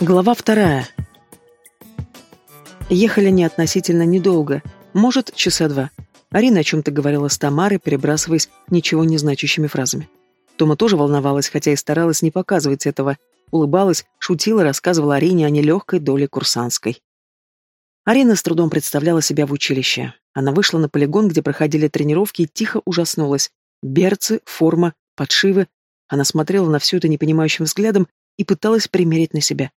Глава вторая. Ехали не относительно недолго, может, часа два. Арина о чем-то говорила с Тамарой, перебрасываясь ничего не значащими фразами. Тома тоже волновалась, хотя и старалась не показывать этого. Улыбалась, шутила, рассказывала Арине о нелегкой доле курсантской. Арина с трудом представляла себя в училище. Она вышла на полигон, где проходили тренировки, и тихо ужаснулась. Берцы, форма, подшивы. Она смотрела на все это непонимающим взглядом и пыталась примерить на себя.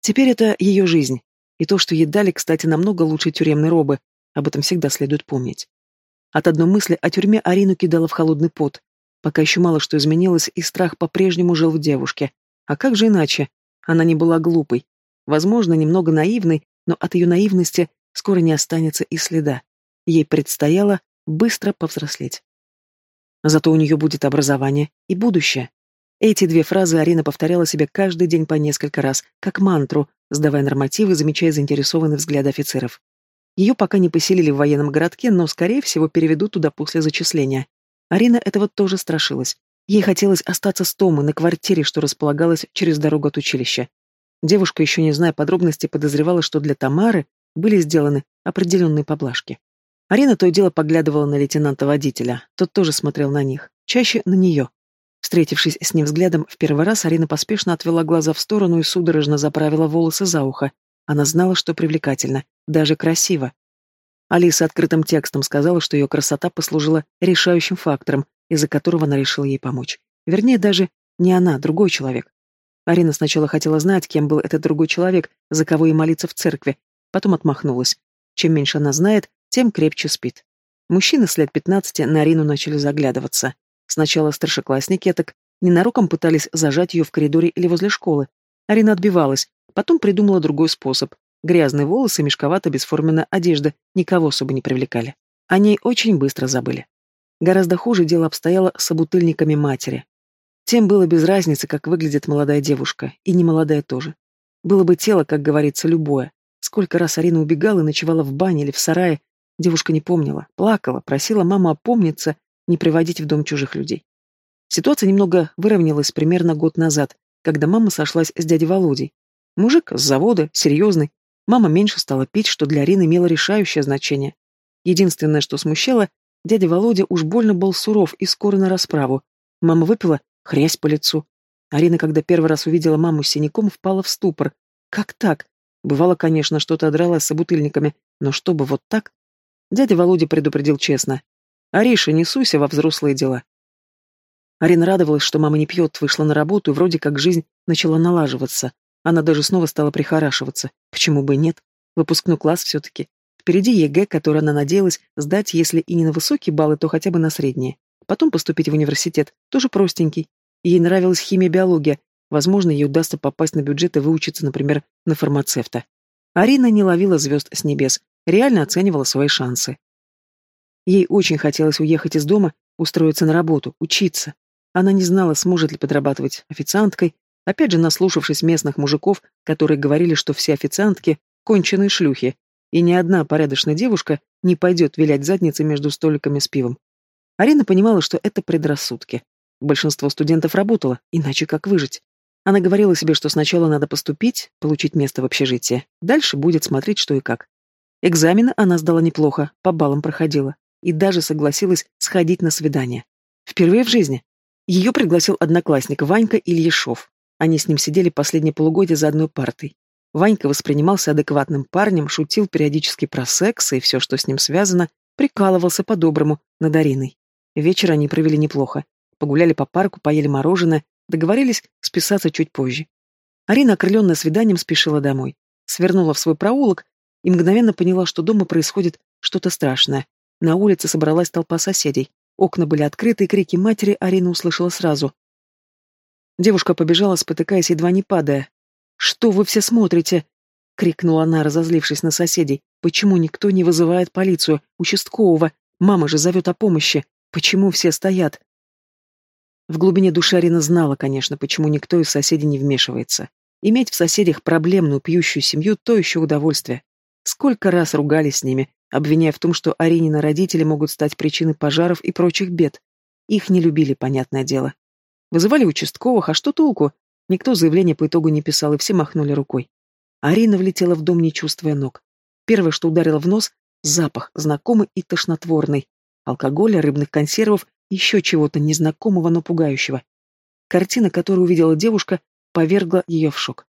Теперь это ее жизнь. И то, что ей дали, кстати, намного лучше тюремной робы. Об этом всегда следует помнить. От одной мысли о тюрьме Арину кидала в холодный пот. Пока еще мало что изменилось, и страх по-прежнему жил в девушке. А как же иначе? Она не была глупой. Возможно, немного наивной, но от ее наивности скоро не останется и следа. Ей предстояло быстро повзрослеть. Зато у нее будет образование и будущее. Эти две фразы Арина повторяла себе каждый день по несколько раз, как мантру, сдавая нормативы, замечая заинтересованный взгляд офицеров. Ее пока не поселили в военном городке, но, скорее всего, переведут туда после зачисления. Арина этого тоже страшилась. Ей хотелось остаться с Томой на квартире, что располагалась через дорогу от училища. Девушка, еще не зная подробностей, подозревала, что для Тамары были сделаны определенные поблажки. Арина то и дело поглядывала на лейтенанта-водителя, тот тоже смотрел на них, чаще на нее. Встретившись с ним взглядом в первый раз, Арина поспешно отвела глаза в сторону и судорожно заправила волосы за ухо. Она знала, что привлекательно, даже красиво. Алиса открытым текстом сказала, что ее красота послужила решающим фактором, из-за которого она решила ей помочь. Вернее, даже не она, другой человек. Арина сначала хотела знать, кем был этот другой человек, за кого ей молиться в церкви, потом отмахнулась. Чем меньше она знает, тем крепче спит. Мужчины с лет пятнадцати на Арину начали заглядываться. Сначала старшеклассники так ненароком пытались зажать ее в коридоре или возле школы. Арина отбивалась, потом придумала другой способ. Грязные волосы, мешковато бесформенная одежда никого особо не привлекали. О ней очень быстро забыли. Гораздо хуже дело обстояло с собутыльниками матери. Тем было без разницы, как выглядит молодая девушка, и немолодая тоже. Было бы тело, как говорится, любое. Сколько раз Арина убегала и ночевала в бане или в сарае, девушка не помнила, плакала, просила маму опомниться не приводить в дом чужих людей. Ситуация немного выровнялась примерно год назад, когда мама сошлась с дядей Володей. Мужик с завода, серьезный. Мама меньше стала пить, что для Арины имело решающее значение. Единственное, что смущало, дядя Володя уж больно был суров и скоро на расправу. Мама выпила хрясь по лицу. Арина, когда первый раз увидела маму с синяком, впала в ступор. Как так? Бывало, конечно, что-то дралась с собутыльниками, но чтобы вот так? Дядя Володя предупредил честно. Ариша, не суйся во взрослые дела. Арина радовалась, что мама не пьет, вышла на работу, и вроде как жизнь начала налаживаться. Она даже снова стала прихорашиваться. Почему бы нет? Выпускной класс все-таки. Впереди ЕГЭ, который она надеялась сдать, если и не на высокие баллы, то хотя бы на средние. Потом поступить в университет, тоже простенький. Ей нравилась химия-биология. Возможно, ей удастся попасть на бюджет и выучиться, например, на фармацевта. Арина не ловила звезд с небес, реально оценивала свои шансы. Ей очень хотелось уехать из дома, устроиться на работу, учиться. Она не знала, сможет ли подрабатывать официанткой, опять же наслушавшись местных мужиков, которые говорили, что все официантки — конченые шлюхи, и ни одна порядочная девушка не пойдет вилять задницы между столиками с пивом. Арина понимала, что это предрассудки. Большинство студентов работало, иначе как выжить? Она говорила себе, что сначала надо поступить, получить место в общежитии, дальше будет смотреть, что и как. Экзамены она сдала неплохо, по баллам проходила и даже согласилась сходить на свидание. Впервые в жизни. Ее пригласил одноклассник Ванька Ильяшов. Они с ним сидели последние полугодие за одной партой. Ванька воспринимался адекватным парнем, шутил периодически про секс и все, что с ним связано, прикалывался по-доброму над Ариной. Вечер они провели неплохо. Погуляли по парку, поели мороженое, договорились списаться чуть позже. Арина, окрыленная свиданием, спешила домой. Свернула в свой проулок и мгновенно поняла, что дома происходит что-то страшное. На улице собралась толпа соседей. Окна были открыты, и крики матери Арина услышала сразу. Девушка побежала, спотыкаясь, едва не падая. «Что вы все смотрите?» — крикнула она, разозлившись на соседей. «Почему никто не вызывает полицию, участкового? Мама же зовет о помощи. Почему все стоят?» В глубине души Арина знала, конечно, почему никто из соседей не вмешивается. Иметь в соседях проблемную пьющую семью — то еще удовольствие. Сколько раз ругались с ними, обвиняя в том, что Аринины родители могут стать причиной пожаров и прочих бед. Их не любили, понятное дело. Вызывали участковых, а что толку? Никто заявление по итогу не писал, и все махнули рукой. Арина влетела в дом, не чувствуя ног. Первое, что ударило в нос — запах, знакомый и тошнотворный. Алкоголя, рыбных консервов, еще чего-то незнакомого, но пугающего. Картина, которую увидела девушка, повергла ее в шок.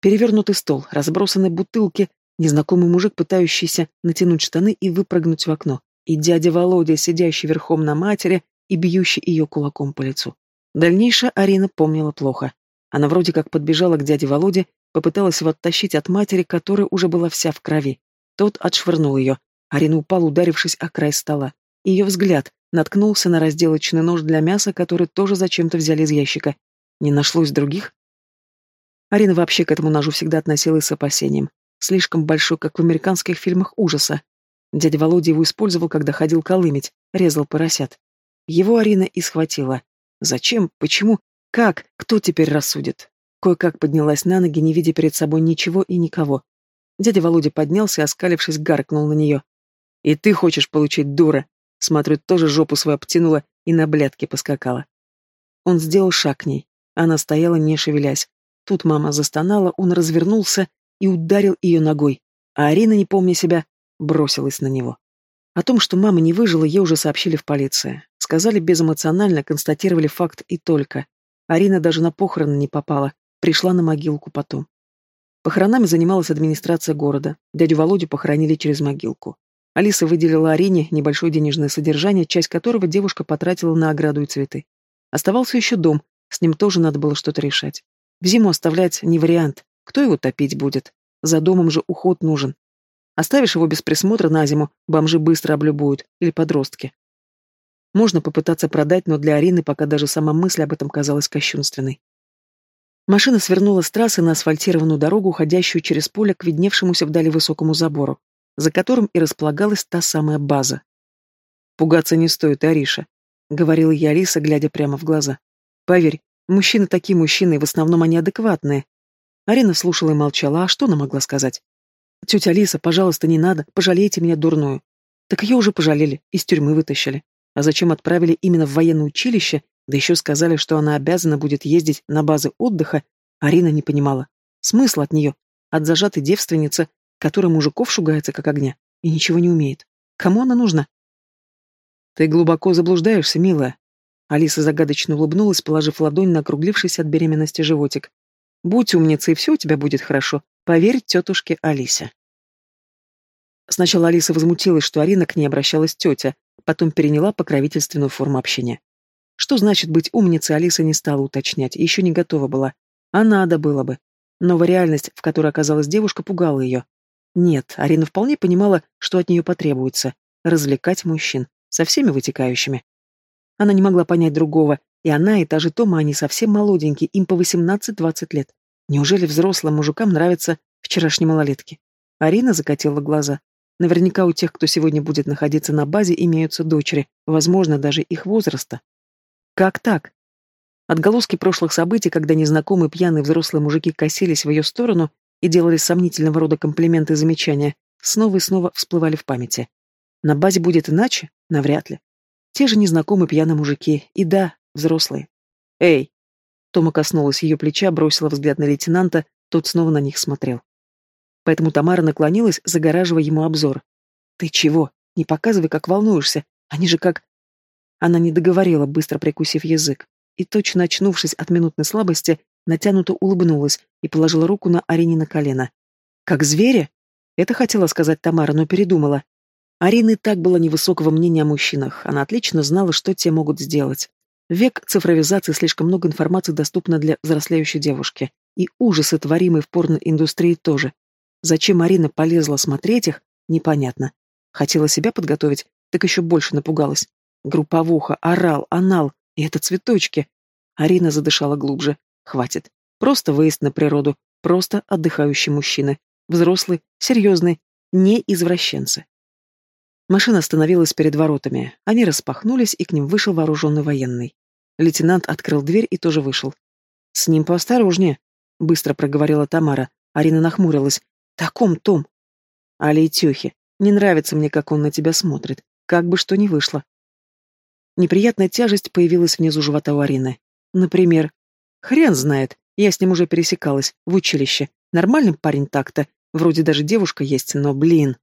Перевернутый стол, разбросанные бутылки, незнакомый мужик, пытающийся натянуть штаны и выпрыгнуть в окно, и дядя Володя, сидящий верхом на матери и бьющий ее кулаком по лицу. Дальнейшее Арина помнила плохо. Она вроде как подбежала к дяде Володе, попыталась его оттащить от матери, которая уже была вся в крови. Тот отшвырнул ее. Арина упала, ударившись о край стола. Ее взгляд наткнулся на разделочный нож для мяса, который тоже зачем-то взяли из ящика. Не нашлось других? Арина вообще к этому ножу всегда относилась с опасением. Слишком большой, как в американских фильмах ужаса. Дядя Володя его использовал, когда ходил колымить, резал поросят. Его Арина и схватила. Зачем? Почему? Как? Кто теперь рассудит? Кое-как поднялась на ноги, не видя перед собой ничего и никого. Дядя Володя поднялся и, оскалившись, гаркнул на нее. «И ты хочешь получить, дура?» Смотрю, тоже жопу свою обтянула и на блядке поскакала. Он сделал шаг к ней. Она стояла, не шевелясь. Тут мама застонала, он развернулся и ударил ее ногой, а Арина, не помня себя, бросилась на него. О том, что мама не выжила, ей уже сообщили в полиции. Сказали безэмоционально, констатировали факт и только. Арина даже на похороны не попала, пришла на могилку потом. Похоронами занималась администрация города. Дядю Володю похоронили через могилку. Алиса выделила Арине небольшое денежное содержание, часть которого девушка потратила на ограду и цветы. Оставался еще дом, с ним тоже надо было что-то решать. В зиму оставлять не вариант. Кто его топить будет? За домом же уход нужен. Оставишь его без присмотра на зиму, бомжи быстро облюбуют, или подростки. Можно попытаться продать, но для Арины пока даже сама мысль об этом казалась кощунственной. Машина свернула с трассы на асфальтированную дорогу, уходящую через поле к видневшемуся вдали высокому забору, за которым и располагалась та самая база. «Пугаться не стоит, Ариша», — говорила я Алиса, глядя прямо в глаза. «Поверь, мужчины такие мужчины, и в основном они адекватные, Арина слушала и молчала, а что она могла сказать? «Тетя Алиса, пожалуйста, не надо, пожалейте меня дурную». Так ее уже пожалели, из тюрьмы вытащили. А зачем отправили именно в военное училище, да еще сказали, что она обязана будет ездить на базы отдыха, Арина не понимала. Смысл от нее, от зажатой девственницы, которая мужиков шугается как огня и ничего не умеет. Кому она нужна? Ты глубоко заблуждаешься, милая. Алиса загадочно улыбнулась, положив ладонь на округлившийся от беременности животик. Будь умницей, и все у тебя будет хорошо. Поверь тетушке Алисе. Сначала Алиса возмутилась, что Арина к ней обращалась тетя, потом переняла покровительственную форму общения. Что значит быть умницей, Алиса не стала уточнять, еще не готова была. А надо было бы. Новая реальность, в которой оказалась девушка, пугала ее. Нет, Арина вполне понимала, что от нее потребуется — развлекать мужчин, со всеми вытекающими. Она не могла понять другого, и она, и та же Тома, они совсем молоденькие, им по 18-20 лет. Неужели взрослым мужикам нравятся вчерашние малолетки? Арина закатила глаза. Наверняка у тех, кто сегодня будет находиться на базе, имеются дочери, возможно, даже их возраста. Как так? Отголоски прошлых событий, когда незнакомые пьяные взрослые мужики косились в ее сторону и делали сомнительного рода комплименты и замечания, снова и снова всплывали в памяти. На базе будет иначе? Навряд ли. Те же незнакомые пьяные мужики. И да, Взрослые. «Эй!» Тома коснулась ее плеча, бросила взгляд на лейтенанта, тот снова на них смотрел. Поэтому Тамара наклонилась, загораживая ему обзор. «Ты чего? Не показывай, как волнуешься. Они же как...» Она не договорила, быстро прикусив язык, и, точно очнувшись от минутной слабости, натянуто улыбнулась и положила руку на Арине на колено. «Как зверя?» Это хотела сказать Тамара, но передумала. Арина и так была невысокого мнения о мужчинах. Она отлично знала, что те могут сделать. Век цифровизации слишком много информации доступно для взрослеющей девушки. И ужасы, творимые в порноиндустрии, тоже. Зачем Марина полезла смотреть их, непонятно. Хотела себя подготовить, так еще больше напугалась. Групповуха, орал, анал, и это цветочки. Арина задышала глубже. Хватит. Просто выезд на природу, просто отдыхающий мужчина. Взрослый, серьезный, не извращенцы. Машина остановилась перед воротами. Они распахнулись, и к ним вышел вооруженный военный. Лейтенант открыл дверь и тоже вышел. «С ним поосторожнее», — быстро проговорила Тамара. Арина нахмурилась. «Таком, Том». «Али Тёхи, не нравится мне, как он на тебя смотрит. Как бы что ни вышло». Неприятная тяжесть появилась внизу живота у Арины. Например, хрен знает, я с ним уже пересекалась, в училище. Нормальный парень так-то, вроде даже девушка есть, но, блин.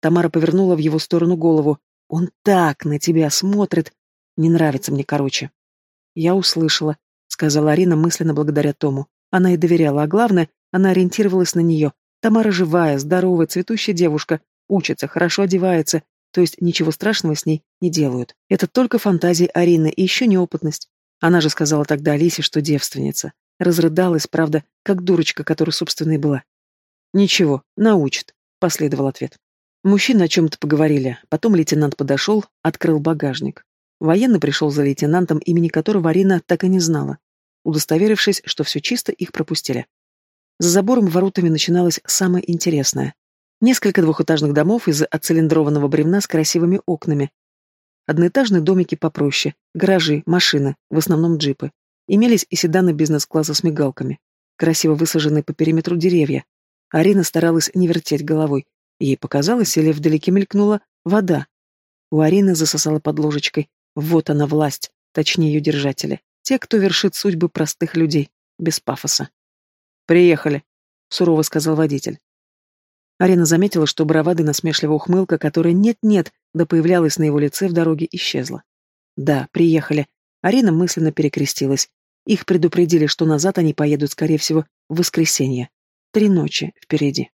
Тамара повернула в его сторону голову. Он так на тебя смотрит. Не нравится мне, короче. Я услышала, сказала Арина мысленно благодаря Тому. Она и доверяла, а главное, она ориентировалась на нее. Тамара живая, здоровая, цветущая девушка, учится, хорошо одевается, то есть ничего страшного с ней не делают. Это только фантазии Арины и еще неопытность. Она же сказала тогда Алисе, что девственница. Разрыдалась, правда, как дурочка, которая, собственно, и была. «Ничего, научит», — последовал ответ. Мужчины о чем-то поговорили. Потом лейтенант подошел, открыл багажник. Военный пришел за лейтенантом, имени которого Арина так и не знала. Удостоверившись, что все чисто, их пропустили. За забором воротами начиналось самое интересное. Несколько двухэтажных домов из оцилиндрованного бревна с красивыми окнами. Одноэтажные домики попроще, гаражи, машины, в основном джипы. Имелись и седаны бизнес-класса с мигалками. Красиво высаженные по периметру деревья. Арина старалась не вертеть головой. Ей показалось, или вдалеке мелькнула вода. У Арины засосала под ложечкой. Вот она власть, точнее ее держатели. Те, кто вершит судьбы простых людей, без пафоса. «Приехали», — сурово сказал водитель. Арина заметила, что бравада и насмешливая ухмылка, которая нет-нет, да появлялась на его лице в дороге, исчезла. Да, приехали. Арина мысленно перекрестилась. Их предупредили, что назад они поедут, скорее всего, в воскресенье. Три ночи впереди.